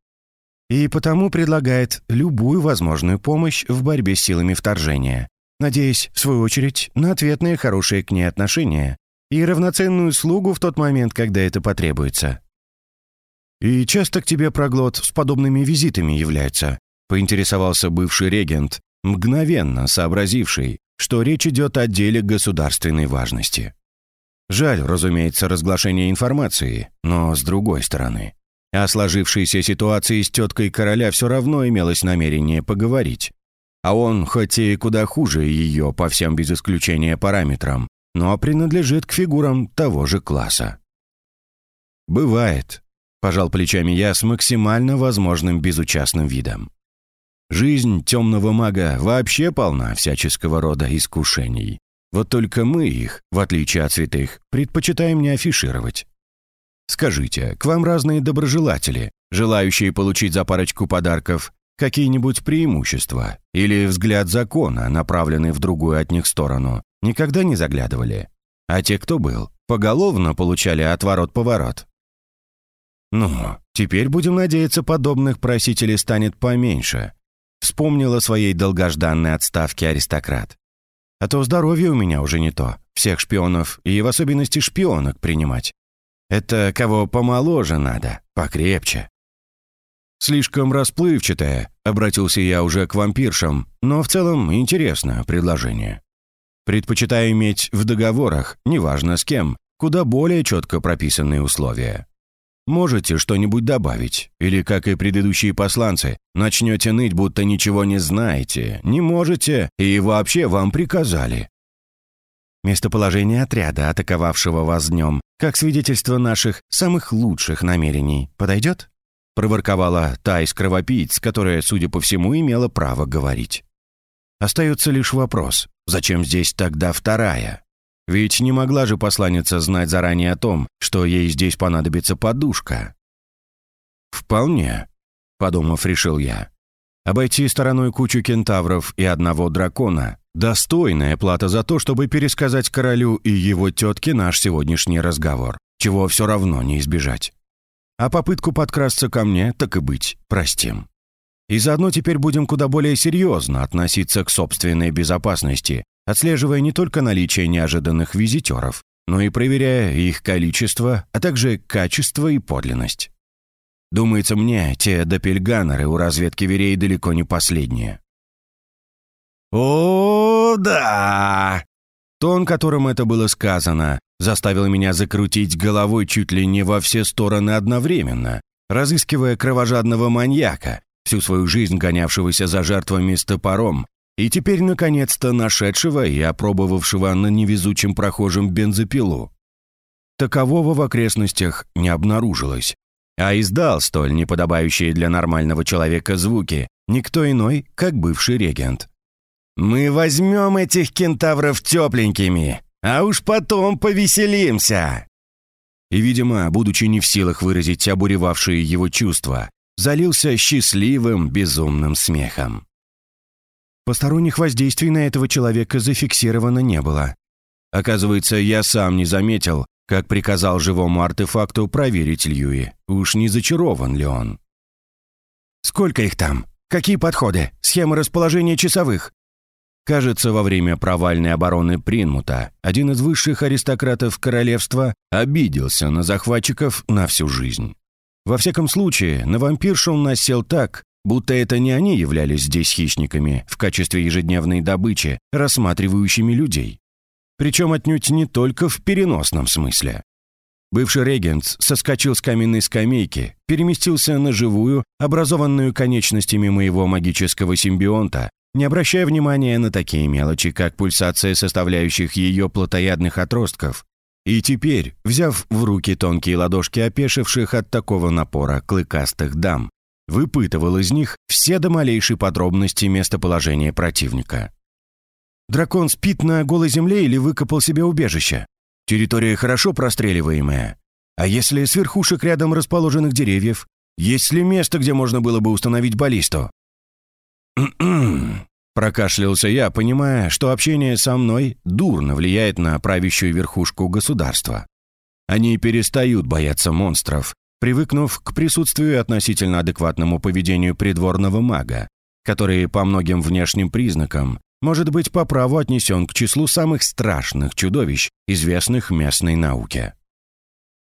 и потому предлагает любую возможную помощь в борьбе с силами вторжения, надеясь, в свою очередь, на ответные хорошие к ней отношения и равноценную услугу в тот момент, когда это потребуется. «И часто к тебе, проглот, с подобными визитами являются?» — поинтересовался бывший регент, мгновенно сообразивший, что речь идет о деле государственной важности. Жаль, разумеется, разглашение информации, но с другой стороны. О сложившейся ситуации с теткой короля все равно имелось намерение поговорить. А он, хоть и куда хуже ее по всем без исключения параметрам, но принадлежит к фигурам того же класса. «Бывает», – пожал плечами я с максимально возможным безучастным видом. Жизнь темного мага вообще полна всяческого рода искушений. Вот только мы их, в отличие от святых, предпочитаем не афишировать. Скажите, к вам разные доброжелатели, желающие получить за парочку подарков какие-нибудь преимущества или взгляд закона, направленный в другую от них сторону, никогда не заглядывали? А те, кто был, поголовно получали отворот-поворот. Ну, теперь будем надеяться, подобных просителей станет поменьше. Вспомнила своей долгожданной отставке аристократ. А то здоровье у меня уже не то. Всех шпионов и в особенности шпионок принимать. Это кого помоложе надо, покрепче. Слишком расплывчатое, обратился я уже к вампиршам, но в целом интересно предложение. Предпочитаю иметь в договорах, неважно с кем, куда более четко прописанные условия. Можете что-нибудь добавить? Или, как и предыдущие посланцы, начнете ныть, будто ничего не знаете, не можете и вообще вам приказали? Местоположение отряда, атаковавшего вас днем, как свидетельство наших самых лучших намерений, подойдет? Проворковала та из кровопийц, которая, судя по всему, имела право говорить. Остается лишь вопрос, зачем здесь тогда вторая? Ведь не могла же посланница знать заранее о том, что ей здесь понадобится подушка. «Вполне», — подумав, решил я. «Обойти стороной кучу кентавров и одного дракона — достойная плата за то, чтобы пересказать королю и его тетке наш сегодняшний разговор, чего все равно не избежать. А попытку подкрасться ко мне, так и быть, простим». И заодно теперь будем куда более серьезно относиться к собственной безопасности, отслеживая не только наличие неожиданных визитеров, но и проверяя их количество, а также качество и подлинность. Думается мне, те допельганеры у разведки Верей далеко не последние. «О, да!» Тон, которым это было сказано, заставил меня закрутить головой чуть ли не во все стороны одновременно, разыскивая кровожадного маньяка, всю свою жизнь гонявшегося за жертвами с топором, и теперь, наконец-то, нашедшего и опробовавшего на невезучем прохожем бензопилу. Такового в окрестностях не обнаружилось, а издал столь неподобающие для нормального человека звуки никто иной, как бывший регент. «Мы возьмем этих кентавров тепленькими, а уж потом повеселимся!» И, видимо, будучи не в силах выразить обуревавшие его чувства, залился счастливым безумным смехом. Посторонних воздействий на этого человека зафиксировано не было. Оказывается, я сам не заметил, как приказал живому артефакту проверить Льюи. Уж не зачарован ли он? «Сколько их там? Какие подходы? Схемы расположения часовых?» Кажется, во время провальной обороны Принмута один из высших аристократов королевства обиделся на захватчиков на всю жизнь. Во всяком случае, на вампиршу он насел так, будто это не они являлись здесь хищниками в качестве ежедневной добычи, рассматривающими людей. Причем отнюдь не только в переносном смысле. Бывший регент соскочил с каменной скамейки, переместился на живую, образованную конечностями моего магического симбионта, не обращая внимания на такие мелочи, как пульсация составляющих ее плотоядных отростков. И теперь, взяв в руки тонкие ладошки опешивших от такого напора клыкастых дам, выпытывал из них все до малейшей подробности местоположения противника. Дракон спит на голой земле или выкопал себе убежище? Территория хорошо простреливаемая. А если с верхушек рядом расположенных деревьев? Есть ли место, где можно было бы установить баллисту? (clears throat) Прокашлялся я, понимая, что общение со мной дурно влияет на правящую верхушку государства. Они перестают бояться монстров, привыкнув к присутствию относительно адекватному поведению придворного мага, который по многим внешним признакам может быть по праву отнесен к числу самых страшных чудовищ, известных местной науке.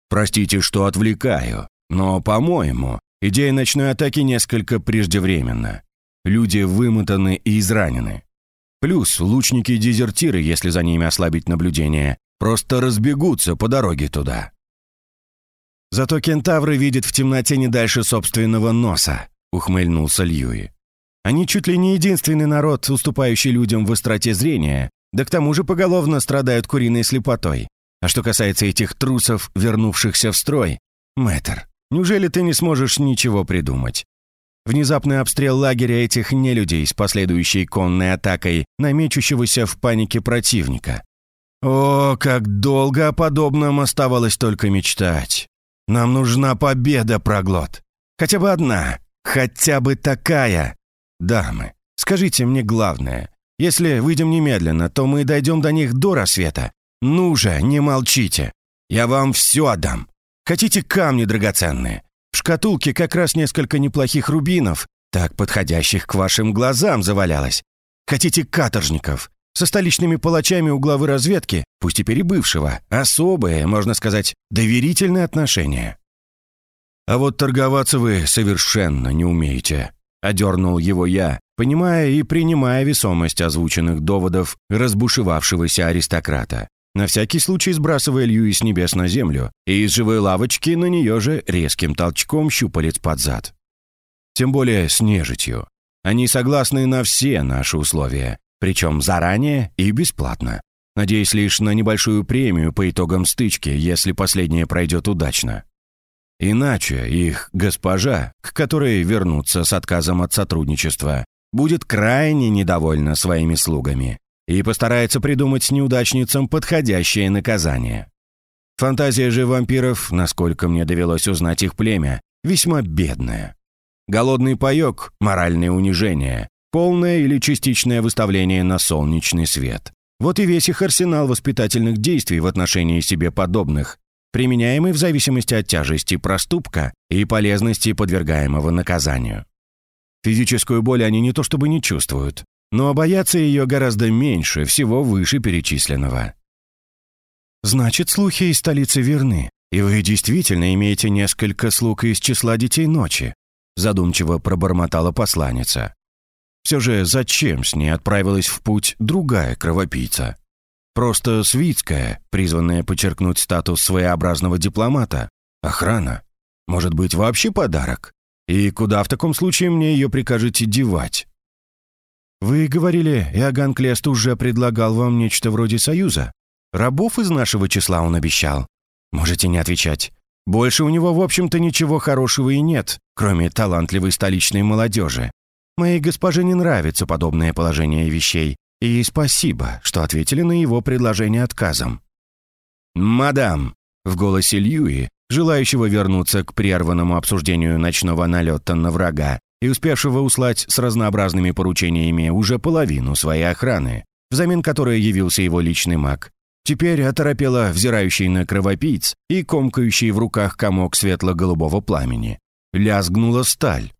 Простите, что отвлекаю, но, по-моему, идея ночной атаки несколько преждевременна. Люди вымотаны и изранены. Плюс лучники-дезертиры, если за ними ослабить наблюдение, просто разбегутся по дороге туда. «Зато кентавры видят в темноте не дальше собственного носа», — ухмыльнулся Льюи. «Они чуть ли не единственный народ, уступающий людям в остроте зрения, да к тому же поголовно страдают куриной слепотой. А что касается этих трусов, вернувшихся в строй, мэтр, неужели ты не сможешь ничего придумать? Внезапный обстрел лагеря этих нелюдей с последующей конной атакой на мечущегося в панике противника. О, как долго о подобном оставалось только мечтать. Нам нужна победа, проглот. Хотя бы одна, хотя бы такая. Дамы, скажите мне главное. Если выйдем немедленно, то мы дойдем до них до рассвета. Ну же, не молчите. Я вам все отдам. Хотите камни драгоценные? В шкатулке как раз несколько неплохих рубинов, так подходящих к вашим глазам завалялось. Хотите каторжников? Со столичными палачами у главы разведки, пусть и перебывшего, особые, можно сказать, доверительные отношения. А вот торговаться вы совершенно не умеете, одернул его я, понимая и принимая весомость озвученных доводов разбушевавшегося аристократа на всякий случай сбрасывая Льюи с небес на землю и из живой лавочки на нее же резким толчком щупалец под зад. Тем более с нежитью. Они согласны на все наши условия, причем заранее и бесплатно. Надеюсь лишь на небольшую премию по итогам стычки, если последняя пройдет удачно. Иначе их госпожа, к которой вернуться с отказом от сотрудничества, будет крайне недовольна своими слугами и постарается придумать неудачницам подходящее наказание. Фантазия же вампиров, насколько мне довелось узнать их племя, весьма бедная. Голодный паёк, моральное унижение, полное или частичное выставление на солнечный свет. Вот и весь их арсенал воспитательных действий в отношении себе подобных, применяемый в зависимости от тяжести проступка и полезности подвергаемого наказанию. Физическую боль они не то чтобы не чувствуют, но боятся ее гораздо меньше всего вышеперечисленного. «Значит, слухи из столицы верны, и вы действительно имеете несколько слуг из числа детей ночи», задумчиво пробормотала посланница. Все же зачем с ней отправилась в путь другая кровопийца? Просто свитская, призванная подчеркнуть статус своеобразного дипломата? Охрана? Может быть, вообще подарок? И куда в таком случае мне ее прикажете девать? «Вы говорили, Иоганн Клест уже предлагал вам нечто вроде союза. Рабов из нашего числа он обещал. Можете не отвечать. Больше у него, в общем-то, ничего хорошего и нет, кроме талантливой столичной молодежи. Моей госпоже не нравится подобное положение вещей, и спасибо, что ответили на его предложение отказом». «Мадам!» — в голосе Льюи, желающего вернуться к прерванному обсуждению ночного налета на врага, и успевшего услать с разнообразными поручениями уже половину своей охраны, взамен которой явился его личный маг. Теперь оторопело взирающий на кровопийц и комкающий в руках комок светло-голубого пламени. Лязгнула сталь.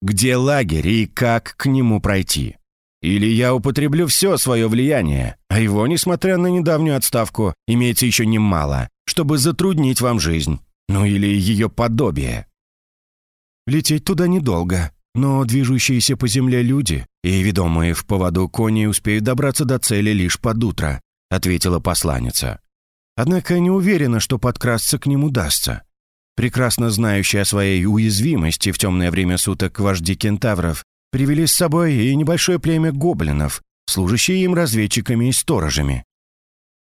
Где лагерь и как к нему пройти? Или я употреблю все свое влияние, а его, несмотря на недавнюю отставку, имеется еще немало, чтобы затруднить вам жизнь. Ну или ее подобие. Лететь туда недолго, но движущиеся по земле люди и ведомые в поводу кони успеют добраться до цели лишь под утро», — ответила посланница. «Однако не уверена, что подкрасться к ним удастся. Прекрасно знающие о своей уязвимости в темное время суток вожди кентавров привели с собой и небольшое племя гоблинов, служащие им разведчиками и сторожами».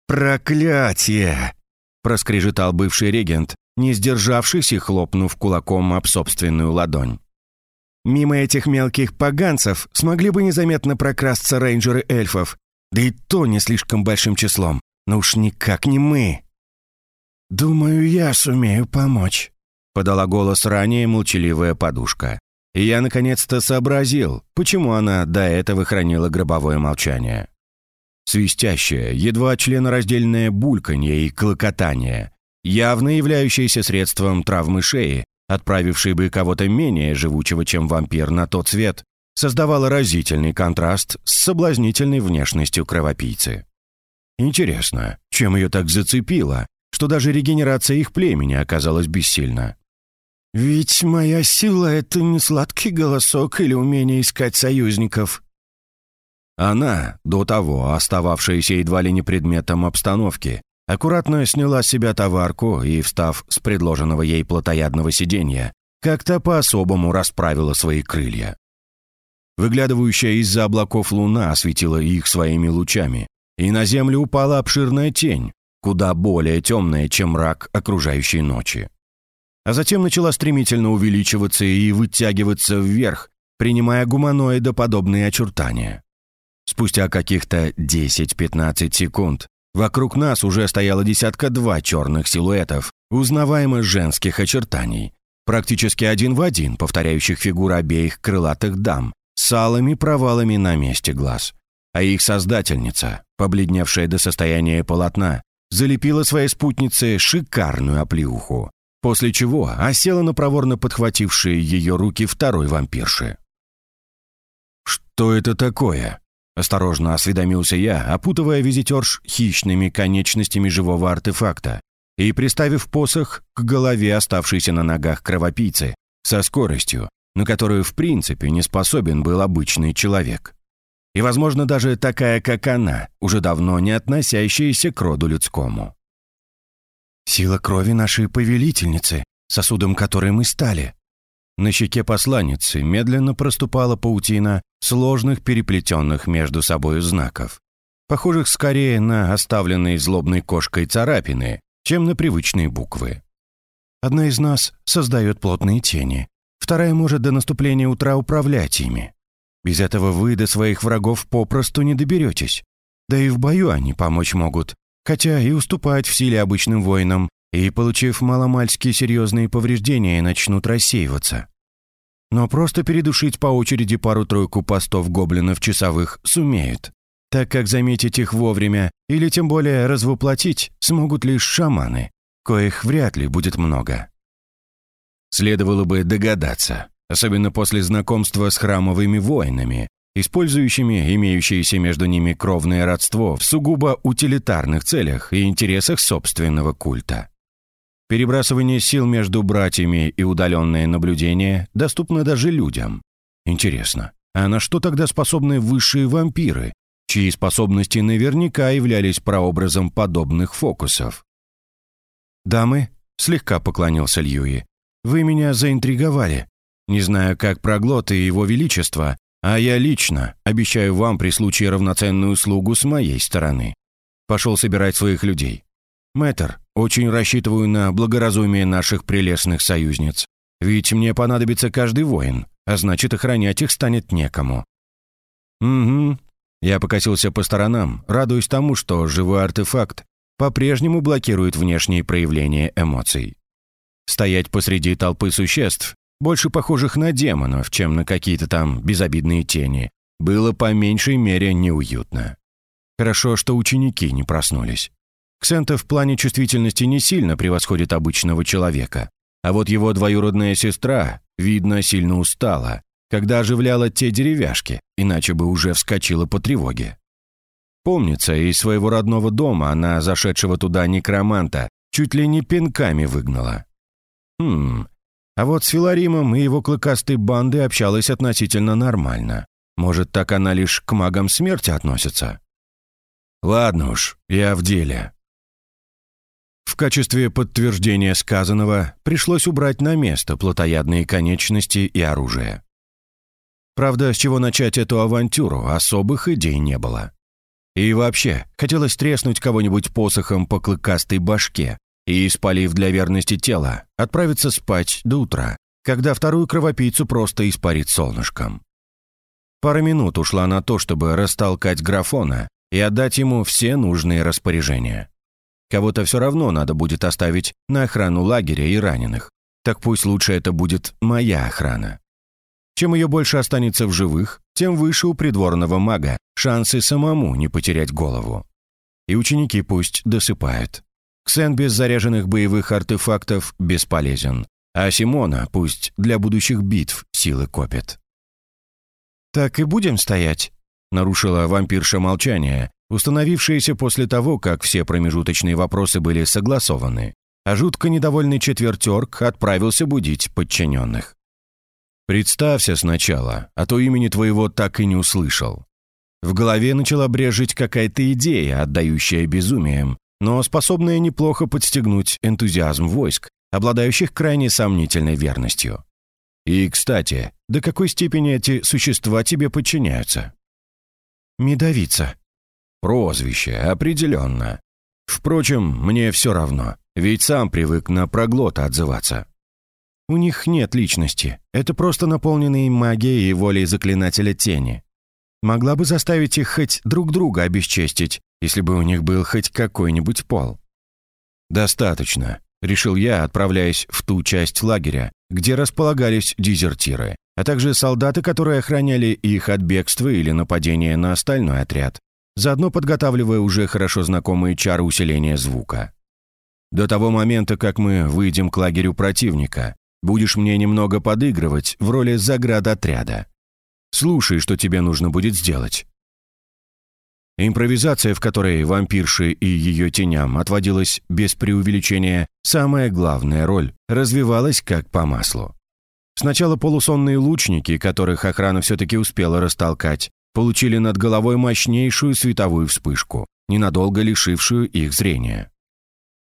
«Проклятие!» — проскрежетал бывший регент, не сдержавшись и хлопнув кулаком об собственную ладонь. Мимо этих мелких поганцев смогли бы незаметно прокрасться рейнджеры эльфов, да и то не слишком большим числом, но уж никак не мы. «Думаю, я сумею помочь», — подала голос ранее молчаливая подушка. И я наконец-то сообразил, почему она до этого хранила гробовое молчание. Свистящее, едва членораздельное бульканье и клокотание, явно являющееся средством травмы шеи, отправившей бы кого-то менее живучего, чем вампир, на тот свет, создавало разительный контраст с соблазнительной внешностью кровопийцы. Интересно, чем ее так зацепило, что даже регенерация их племени оказалась бессильна? «Ведь моя сила — это не сладкий голосок или умение искать союзников». Она, до того остававшаяся едва ли не предметом обстановки, аккуратно сняла с себя товарку и, встав с предложенного ей плотоядного сиденья, как-то по-особому расправила свои крылья. Выглядывающая из-за облаков луна осветила их своими лучами, и на землю упала обширная тень, куда более темная, чем мрак окружающей ночи а затем начала стремительно увеличиваться и вытягиваться вверх, принимая гуманоидоподобные очертания. Спустя каких-то 10-15 секунд вокруг нас уже стояло десятка-два черных силуэтов, узнаваемых женских очертаний, практически один в один повторяющих фигуры обеих крылатых дам, с алыми провалами на месте глаз. А их создательница, побледневшая до состояния полотна, залепила своей спутнице шикарную оплеуху, после чего осела на проворно подхватившие ее руки второй вампирши. «Что это такое?» — осторожно осведомился я, опутывая визитерш хищными конечностями живого артефакта и приставив посох к голове оставшейся на ногах кровопийцы со скоростью, на которую в принципе не способен был обычный человек. И, возможно, даже такая, как она, уже давно не относящаяся к роду людскому. Сила крови нашей повелительницы, сосудом которой мы стали. На щеке посланницы медленно проступала паутина сложных переплетенных между собой знаков, похожих скорее на оставленные злобной кошкой царапины, чем на привычные буквы. Одна из нас создает плотные тени, вторая может до наступления утра управлять ими. Без этого вы до своих врагов попросту не доберетесь. Да и в бою они помочь могут, хотя и уступать в силе обычным воинам, и, получив маломальски серьезные повреждения, начнут рассеиваться. Но просто передушить по очереди пару-тройку постов гоблинов часовых сумеют, так как заметить их вовремя или тем более развоплотить смогут лишь шаманы, коих вряд ли будет много. Следовало бы догадаться, особенно после знакомства с храмовыми воинами, использующими имеющееся между ними кровное родство в сугубо утилитарных целях и интересах собственного культа. Перебрасывание сил между братьями и удаленное наблюдение доступно даже людям. Интересно, а на что тогда способны высшие вампиры, чьи способности наверняка являлись прообразом подобных фокусов? «Дамы», — слегка поклонился Льюи, — «вы меня заинтриговали. Не знаю, как проглот и его величество, а я лично обещаю вам при случае равноценную услугу с моей стороны. Пошел собирать своих людей. Мэтр, очень рассчитываю на благоразумие наших прелестных союзниц. Ведь мне понадобится каждый воин, а значит, охранять их станет некому. Угу. Я покосился по сторонам, радуясь тому, что живой артефакт по-прежнему блокирует внешние проявления эмоций. Стоять посреди толпы существ, больше похожих на демонов, чем на какие-то там безобидные тени, было по меньшей мере неуютно. Хорошо, что ученики не проснулись. Ксента в плане чувствительности не сильно превосходит обычного человека, а вот его двоюродная сестра, видно, сильно устала, когда оживляла те деревяшки, иначе бы уже вскочила по тревоге. Помнится, из своего родного дома она зашедшего туда некроманта чуть ли не пинками выгнала. Хм, а вот с Филаримом и его клыкастой банды общалась относительно нормально. Может, так она лишь к магам смерти относится? Ладно уж, я в деле. В качестве подтверждения сказанного пришлось убрать на место плотоядные конечности и оружие. Правда, с чего начать эту авантюру, особых идей не было. И вообще, хотелось треснуть кого-нибудь посохом по клыкастой башке, и, испалив для верности тело, отправиться спать до утра, когда вторую кровопийцу просто испарит солнышком. Пара минут ушла на то, чтобы растолкать графона и отдать ему все нужные распоряжения. Кого-то все равно надо будет оставить на охрану лагеря и раненых. Так пусть лучше это будет моя охрана. Чем ее больше останется в живых, тем выше у придворного мага шансы самому не потерять голову. И ученики пусть досыпают. Ксен без заряженных боевых артефактов бесполезен, а Симона пусть для будущих битв силы копит. «Так и будем стоять?» — нарушила вампирша молчание, установившееся после того, как все промежуточные вопросы были согласованы, а жутко недовольный четвертерк отправился будить подчиненных. «Представься сначала, а то имени твоего так и не услышал». В голове начала брежить какая-то идея, отдающая безумием, но способная неплохо подстегнуть энтузиазм войск, обладающих крайне сомнительной верностью. И, кстати, до какой степени эти существа тебе подчиняются? Медовица. Прозвище, определенно. Впрочем, мне все равно, ведь сам привык на проглота отзываться. У них нет личности. Это просто наполненные магией и волей заклинателя тени. Могла бы заставить их хоть друг друга обесчестить, если бы у них был хоть какой-нибудь пол. Достаточно. Решил я, отправляясь в ту часть лагеря, где располагались дезертиры, а также солдаты, которые охраняли их от бегства или нападения на остальной отряд, заодно подготавливая уже хорошо знакомые чары усиления звука. До того момента, как мы выйдем к лагерю противника, будешь мне немного подыгрывать в роли заградотряда. Слушай, что тебе нужно будет сделать. Импровизация, в которой вампирше и ее теням отводилась без преувеличения самая главная роль, развивалась как по маслу. Сначала полусонные лучники, которых охрана все-таки успела растолкать, получили над головой мощнейшую световую вспышку, ненадолго лишившую их зрения.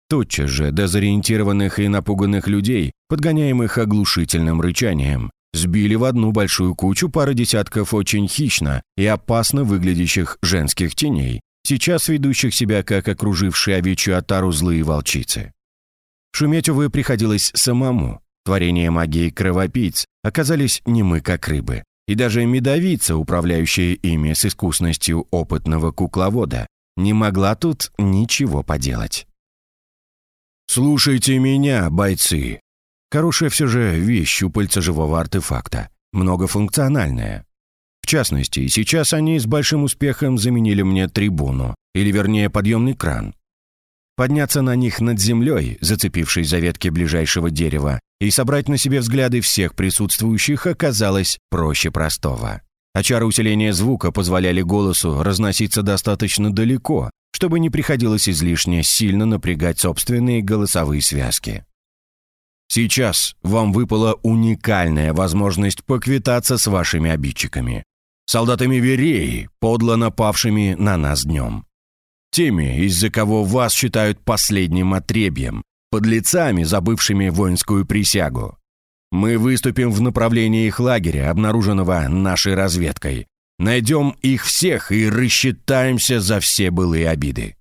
Тотчас же дезориентированных и напуганных людей, подгоняемых оглушительным рычанием, сбили в одну большую кучу пары десятков очень хищно и опасно выглядящих женских теней, сейчас ведущих себя как окружившие овечью отару злые волчицы. Шуметь, увы, приходилось самому. Творения магии кровопийц оказались немы как рыбы, и даже медовица, управляющая ими с искусностью опытного кукловода, не могла тут ничего поделать. «Слушайте меня, бойцы!» Хорошая все же вещь щупальца живого артефакта, многофункциональная. В частности, сейчас они с большим успехом заменили мне трибуну, или вернее подъемный кран. Подняться на них над землей, зацепившись за ветки ближайшего дерева, и собрать на себе взгляды всех присутствующих оказалось проще простого. А усиления звука позволяли голосу разноситься достаточно далеко, чтобы не приходилось излишне сильно напрягать собственные голосовые связки. Сейчас вам выпала уникальная возможность поквитаться с вашими обидчиками. Солдатами Вереи, подло напавшими на нас днем. Теми, из-за кого вас считают последним отребьем, подлецами, забывшими воинскую присягу. Мы выступим в направлении их лагеря, обнаруженного нашей разведкой. Найдем их всех и рассчитаемся за все былые обиды.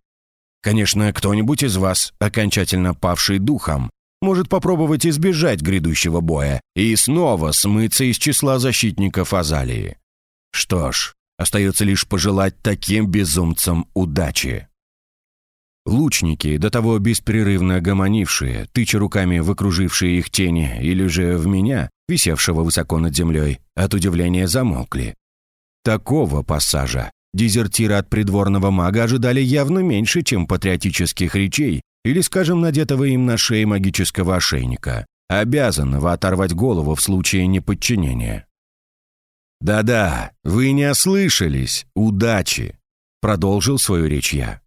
Конечно, кто-нибудь из вас, окончательно павший духом, может попробовать избежать грядущего боя и снова смыться из числа защитников Азалии. Что ж, остается лишь пожелать таким безумцам удачи. Лучники, до того беспрерывно гомонившие, тыча руками в окружившие их тени или же в меня, висевшего высоко над землей, от удивления замолкли. Такого пассажа дезертиры от придворного мага ожидали явно меньше, чем патриотических речей или, скажем, надетого им на шее магического ошейника, обязанного оторвать голову в случае неподчинения. «Да-да, вы не ослышались. Удачи!» — продолжил свою речь я.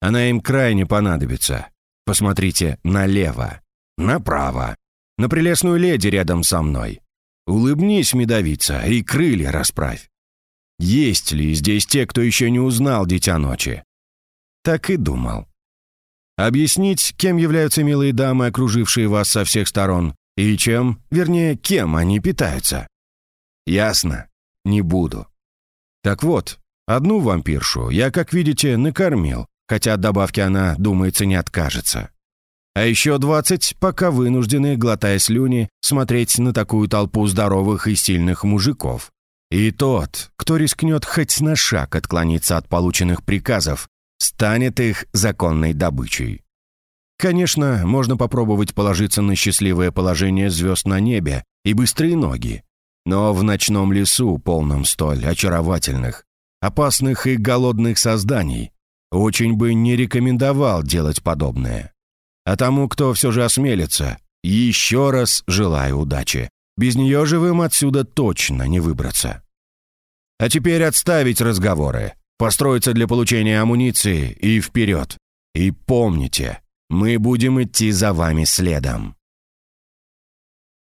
«Она им крайне понадобится. Посмотрите налево, направо, на прелестную леди рядом со мной. Улыбнись, медовица, и крылья расправь. Есть ли здесь те, кто еще не узнал Дитя Ночи?» Так и думал. Объяснить, кем являются милые дамы, окружившие вас со всех сторон, и чем, вернее, кем они питаются? Ясно. Не буду. Так вот, одну вампиршу я, как видите, накормил, хотя от добавки она, думается, не откажется. А еще двадцать пока вынуждены, глотая слюни, смотреть на такую толпу здоровых и сильных мужиков. И тот, кто рискнет хоть на шаг отклониться от полученных приказов, станет их законной добычей. Конечно, можно попробовать положиться на счастливое положение звезд на небе и быстрые ноги, но в ночном лесу, полном столь очаровательных, опасных и голодных созданий, очень бы не рекомендовал делать подобное. А тому, кто все же осмелится, еще раз желаю удачи. Без нее живым отсюда точно не выбраться. А теперь отставить разговоры построиться для получения амуниции и вперед. И помните, Мы будем идти за вами следом».